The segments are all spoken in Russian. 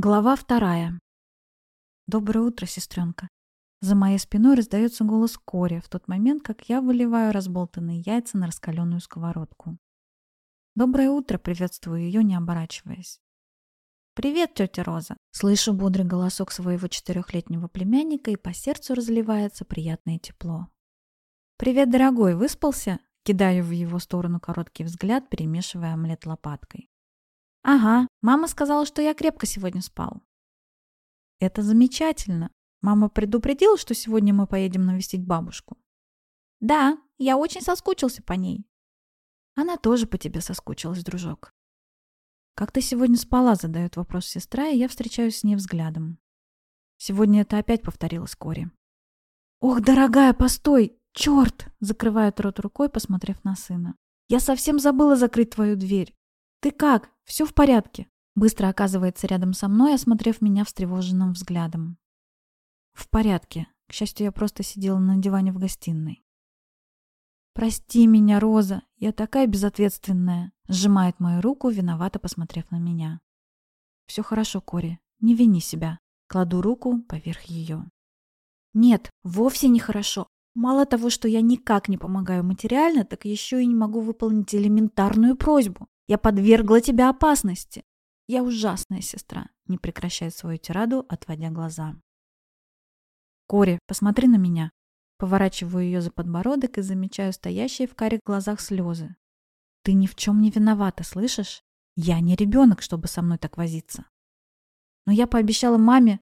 Глава вторая. Доброе утро, сестренка. За моей спиной раздается голос Кори в тот момент, как я выливаю разболтанные яйца на раскаленную сковородку. Доброе утро, приветствую ее, не оборачиваясь. «Привет, тетя Роза!» Слышу бодрый голосок своего четырехлетнего племянника, и по сердцу разливается приятное тепло. «Привет, дорогой, выспался?» Кидаю в его сторону короткий взгляд, перемешивая омлет лопаткой. «Ага, мама сказала, что я крепко сегодня спал». «Это замечательно. Мама предупредила, что сегодня мы поедем навестить бабушку?» «Да, я очень соскучился по ней». «Она тоже по тебе соскучилась, дружок». «Как ты сегодня спала?» — задает вопрос сестра, и я встречаюсь с ней взглядом. Сегодня это опять повторилось Кори. «Ох, дорогая, постой! Черт!» — закрывает рот рукой, посмотрев на сына. «Я совсем забыла закрыть твою дверь. Ты как? Все в порядке?» Быстро оказывается рядом со мной, осмотрев меня встревоженным взглядом. «В порядке. К счастью, я просто сидела на диване в гостиной». «Прости меня, Роза, я такая безответственная», сжимает мою руку, виновато посмотрев на меня. «Все хорошо, Кори, не вини себя». Кладу руку поверх ее. «Нет, вовсе не хорошо. Мало того, что я никак не помогаю материально, так еще и не могу выполнить элементарную просьбу. Я подвергла тебя опасности. Я ужасная сестра, не прекращает свою тираду, отводя глаза. Кори, посмотри на меня. Поворачиваю ее за подбородок и замечаю стоящие в карих глазах слезы. Ты ни в чем не виновата, слышишь? Я не ребенок, чтобы со мной так возиться. Но я пообещала маме...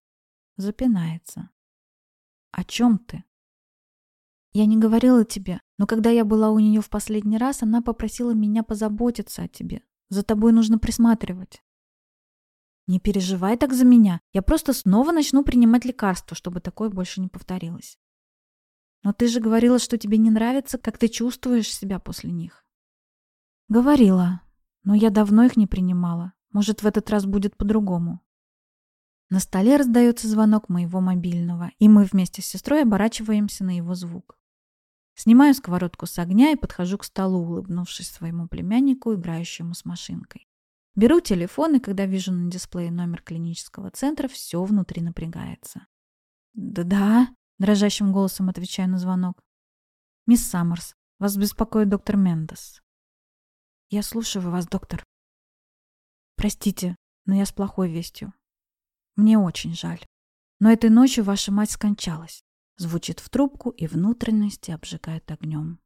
Запинается. О чем ты? Я не говорила тебе, но когда я была у нее в последний раз, она попросила меня позаботиться о тебе. За тобой нужно присматривать. Не переживай так за меня. Я просто снова начну принимать лекарства, чтобы такое больше не повторилось. Но ты же говорила, что тебе не нравится, как ты чувствуешь себя после них. Говорила, но я давно их не принимала. Может, в этот раз будет по-другому. На столе раздается звонок моего мобильного, и мы вместе с сестрой оборачиваемся на его звук. Снимаю сковородку с огня и подхожу к столу, улыбнувшись своему племяннику, играющему с машинкой. Беру телефон, и когда вижу на дисплее номер клинического центра, все внутри напрягается. «Да-да», — дрожащим голосом отвечаю на звонок. «Мисс Саммерс, вас беспокоит доктор Мендес». «Я слушаю вас, доктор». «Простите, но я с плохой вестью. Мне очень жаль. Но этой ночью ваша мать скончалась. Звучит в трубку и внутренности обжигает огнем.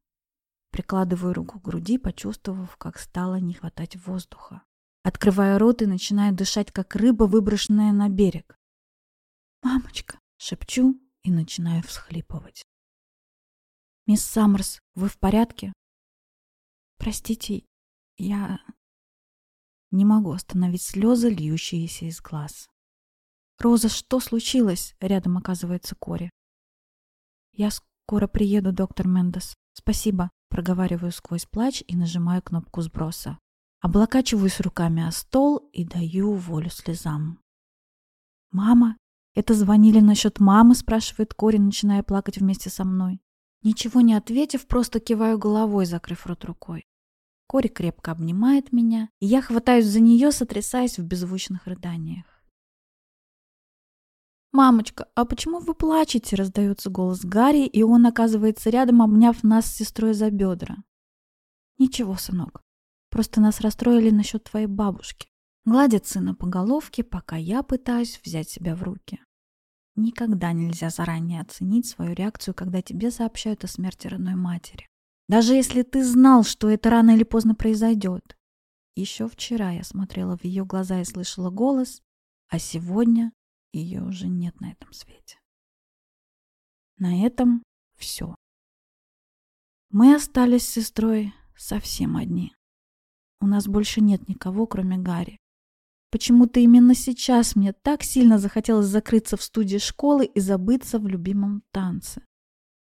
Прикладываю руку к груди, почувствовав, как стало не хватать воздуха. Открываю рот и начинаю дышать, как рыба, выброшенная на берег. «Мамочка!» — шепчу и начинаю всхлипывать. «Мисс Саммерс, вы в порядке?» «Простите, я...» Не могу остановить слезы, льющиеся из глаз. «Роза, что случилось?» — рядом оказывается Кори. «Я скоро приеду, доктор Мендес. Спасибо», — проговариваю сквозь плач и нажимаю кнопку сброса. Облокачиваюсь руками о стол и даю волю слезам. «Мама? Это звонили насчет мамы?» — спрашивает Кори, начиная плакать вместе со мной. Ничего не ответив, просто киваю головой, закрыв рот рукой. Кори крепко обнимает меня, и я хватаюсь за нее, сотрясаясь в беззвучных рыданиях. «Мамочка, а почему вы плачете?» – раздается голос Гарри, и он оказывается рядом, обняв нас с сестрой за бедра. «Ничего, сынок, просто нас расстроили насчет твоей бабушки». Гладит сына по головке, пока я пытаюсь взять себя в руки. Никогда нельзя заранее оценить свою реакцию, когда тебе сообщают о смерти родной матери. Даже если ты знал, что это рано или поздно произойдет. Еще вчера я смотрела в ее глаза и слышала голос, а сегодня ее уже нет на этом свете. На этом все. Мы остались с сестрой совсем одни. У нас больше нет никого, кроме Гарри. Почему-то именно сейчас мне так сильно захотелось закрыться в студии школы и забыться в любимом танце.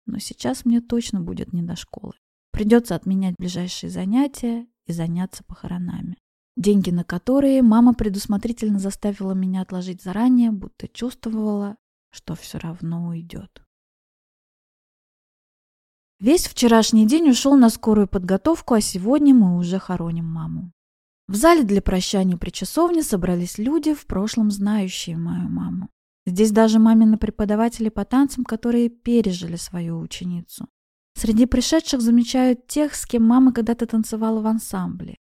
Но сейчас мне точно будет не до школы. Придется отменять ближайшие занятия и заняться похоронами деньги на которые мама предусмотрительно заставила меня отложить заранее, будто чувствовала, что все равно уйдет. Весь вчерашний день ушел на скорую подготовку, а сегодня мы уже хороним маму. В зале для прощания при часовне собрались люди, в прошлом знающие мою маму. Здесь даже мамины преподаватели по танцам, которые пережили свою ученицу. Среди пришедших замечают тех, с кем мама когда-то танцевала в ансамбле.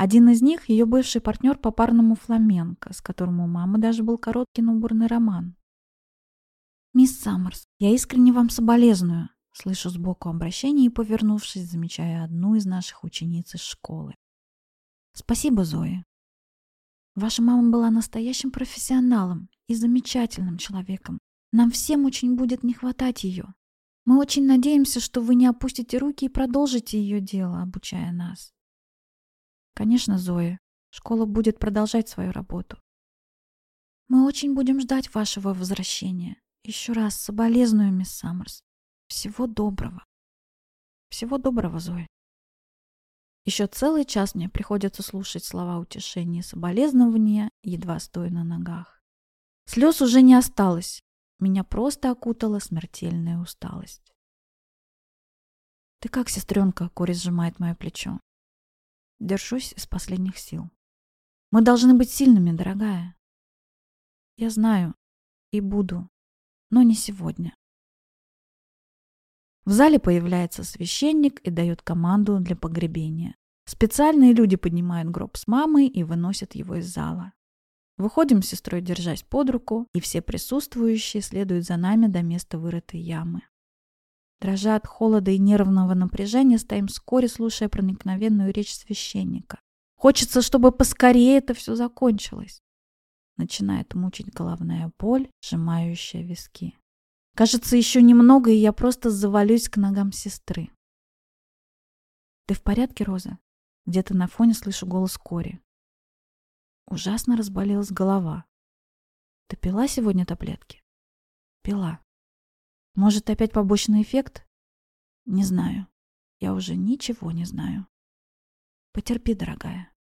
Один из них – ее бывший партнер по парному фламенко, с которым у мамы даже был короткий, но бурный роман. «Мисс Саммерс, я искренне вам соболезную», – слышу сбоку обращение и, повернувшись, замечаю одну из наших учениц из школы. «Спасибо, Зоя. Ваша мама была настоящим профессионалом и замечательным человеком. Нам всем очень будет не хватать ее. Мы очень надеемся, что вы не опустите руки и продолжите ее дело, обучая нас. Конечно, Зоя, школа будет продолжать свою работу. Мы очень будем ждать вашего возвращения. Еще раз соболезную, мисс Саммерс. Всего доброго. Всего доброго, Зоя. Еще целый час мне приходится слушать слова утешения и соболезнования, едва стоя на ногах. Слез уже не осталось, меня просто окутала смертельная усталость. «Ты как, сестренка?» — Кори сжимает мое плечо. Держусь из последних сил. «Мы должны быть сильными, дорогая». «Я знаю. И буду. Но не сегодня». В зале появляется священник и дает команду для погребения. Специальные люди поднимают гроб с мамой и выносят его из зала. Выходим с сестрой, держась под руку, и все присутствующие следуют за нами до места вырытой ямы. Дрожа от холода и нервного напряжения, стоим вскоре, слушая проникновенную речь священника. Хочется, чтобы поскорее это все закончилось. Начинает мучить головная боль, сжимающая виски. Кажется, еще немного, и я просто завалюсь к ногам сестры. «Ты в порядке, Роза?» Где-то на фоне слышу голос Кори. Ужасно разболелась голова. Ты пила сегодня таблетки? Пила. Может, опять побочный эффект? Не знаю. Я уже ничего не знаю. Потерпи, дорогая.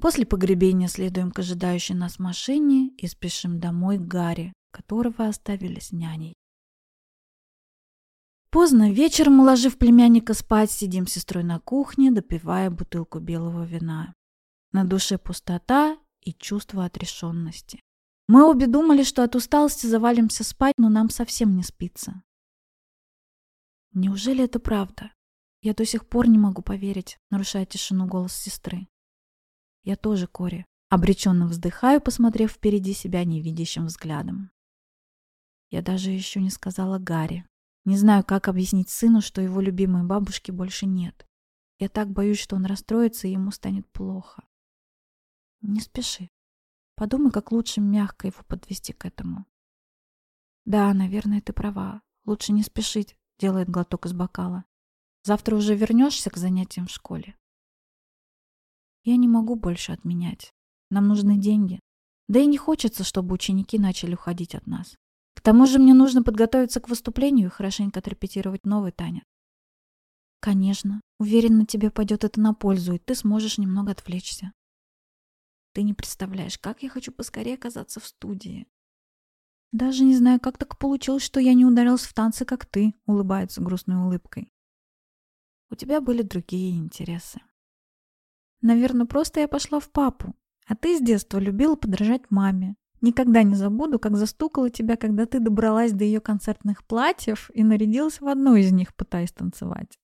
После погребения следуем к ожидающей нас машине и спешим домой к Гарри, которого оставили с няней. Поздно вечером, уложив племянника спать, сидим с сестрой на кухне, допивая бутылку белого вина. На душе пустота и чувство отрешенности. Мы обе думали, что от усталости завалимся спать, но нам совсем не спится. Неужели это правда? Я до сих пор не могу поверить, нарушая тишину голос сестры. Я тоже, Кори. Обреченно вздыхаю, посмотрев впереди себя невидящим взглядом. Я даже еще не сказала Гарри. Не знаю, как объяснить сыну, что его любимой бабушки больше нет. Я так боюсь, что он расстроится и ему станет плохо. Не спеши. Подумай, как лучше мягко его подвести к этому. Да, наверное, ты права. Лучше не спешить, делает глоток из бокала. Завтра уже вернешься к занятиям в школе? Я не могу больше отменять. Нам нужны деньги. Да и не хочется, чтобы ученики начали уходить от нас. К тому же мне нужно подготовиться к выступлению и хорошенько отрепетировать новый танец. Конечно, уверена, тебе пойдет это на пользу, и ты сможешь немного отвлечься. Ты не представляешь, как я хочу поскорее оказаться в студии. Даже не знаю, как так получилось, что я не ударился в танцы, как ты, улыбается грустной улыбкой. У тебя были другие интересы. Наверное, просто я пошла в папу, а ты с детства любила подражать маме. Никогда не забуду, как застукала тебя, когда ты добралась до ее концертных платьев и нарядилась в одно из них, пытаясь танцевать.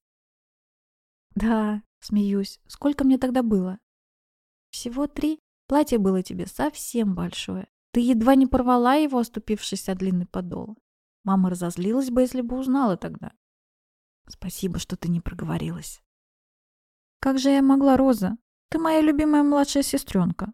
Да, смеюсь. Сколько мне тогда было? Всего три. Платье было тебе совсем большое. Ты едва не порвала его, оступившись о длинный подол. Мама разозлилась бы, если бы узнала тогда. Спасибо, что ты не проговорилась. Как же я могла, Роза? Ты моя любимая младшая сестренка.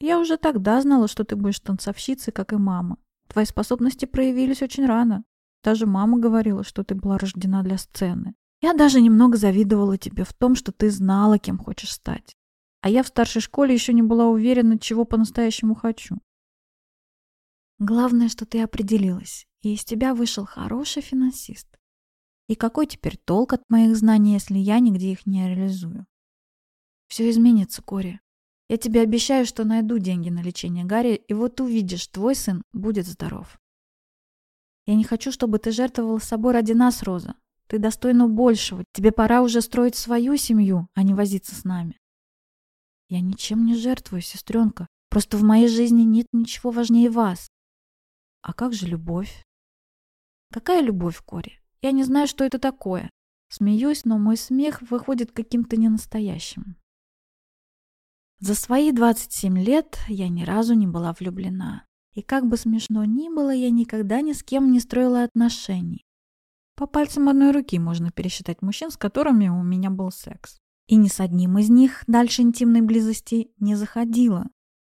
Я уже тогда знала, что ты будешь танцовщицей, как и мама. Твои способности проявились очень рано. Даже мама говорила, что ты была рождена для сцены. Я даже немного завидовала тебе в том, что ты знала, кем хочешь стать. А я в старшей школе еще не была уверена, чего по-настоящему хочу. Главное, что ты определилась, и из тебя вышел хороший финансист. И какой теперь толк от моих знаний, если я нигде их не реализую? Все изменится, Кори. Я тебе обещаю, что найду деньги на лечение Гарри, и вот увидишь, твой сын будет здоров. Я не хочу, чтобы ты жертвовала собой ради нас, Роза. Ты достойна большего. Тебе пора уже строить свою семью, а не возиться с нами. Я ничем не жертвую, сестренка. Просто в моей жизни нет ничего важнее вас. А как же любовь? Какая любовь, Кори? Я не знаю, что это такое. Смеюсь, но мой смех выходит каким-то ненастоящим. За свои 27 лет я ни разу не была влюблена. И как бы смешно ни было, я никогда ни с кем не строила отношений. По пальцам одной руки можно пересчитать мужчин, с которыми у меня был секс. И ни с одним из них дальше интимной близости не заходила.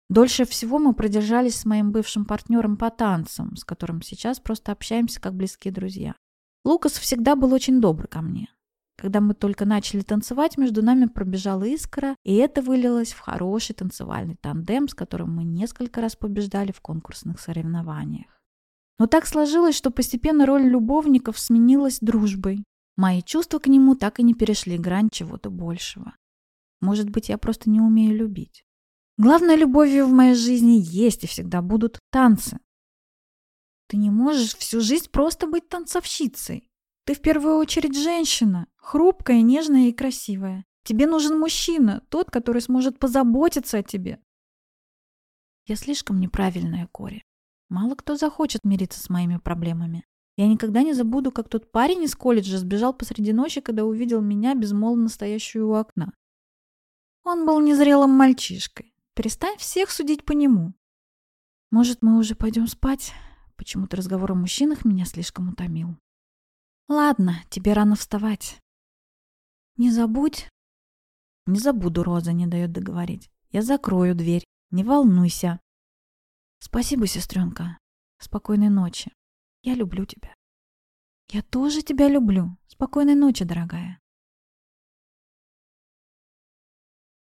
Дольше всего мы продержались с моим бывшим партнером по танцам, с которым сейчас просто общаемся как близкие друзья. Лукас всегда был очень добр ко мне. Когда мы только начали танцевать, между нами пробежала искра, и это вылилось в хороший танцевальный тандем, с которым мы несколько раз побеждали в конкурсных соревнованиях. Но так сложилось, что постепенно роль любовников сменилась дружбой. Мои чувства к нему так и не перешли грань чего-то большего. Может быть, я просто не умею любить. Главной любовью в моей жизни есть и всегда будут танцы. Ты не можешь всю жизнь просто быть танцовщицей. Ты в первую очередь женщина, хрупкая, нежная и красивая. Тебе нужен мужчина, тот, который сможет позаботиться о тебе. Я слишком неправильная, Кори. Мало кто захочет мириться с моими проблемами. Я никогда не забуду, как тот парень из колледжа сбежал посреди ночи, когда увидел меня безмолвно стоящую у окна. Он был незрелым мальчишкой. Перестань всех судить по нему. Может, мы уже пойдем спать? Почему-то разговор о мужчинах меня слишком утомил. Ладно, тебе рано вставать. Не забудь. Не забуду, Роза не дает договорить. Я закрою дверь. Не волнуйся. Спасибо, сестренка. Спокойной ночи. Я люблю тебя. Я тоже тебя люблю. Спокойной ночи, дорогая.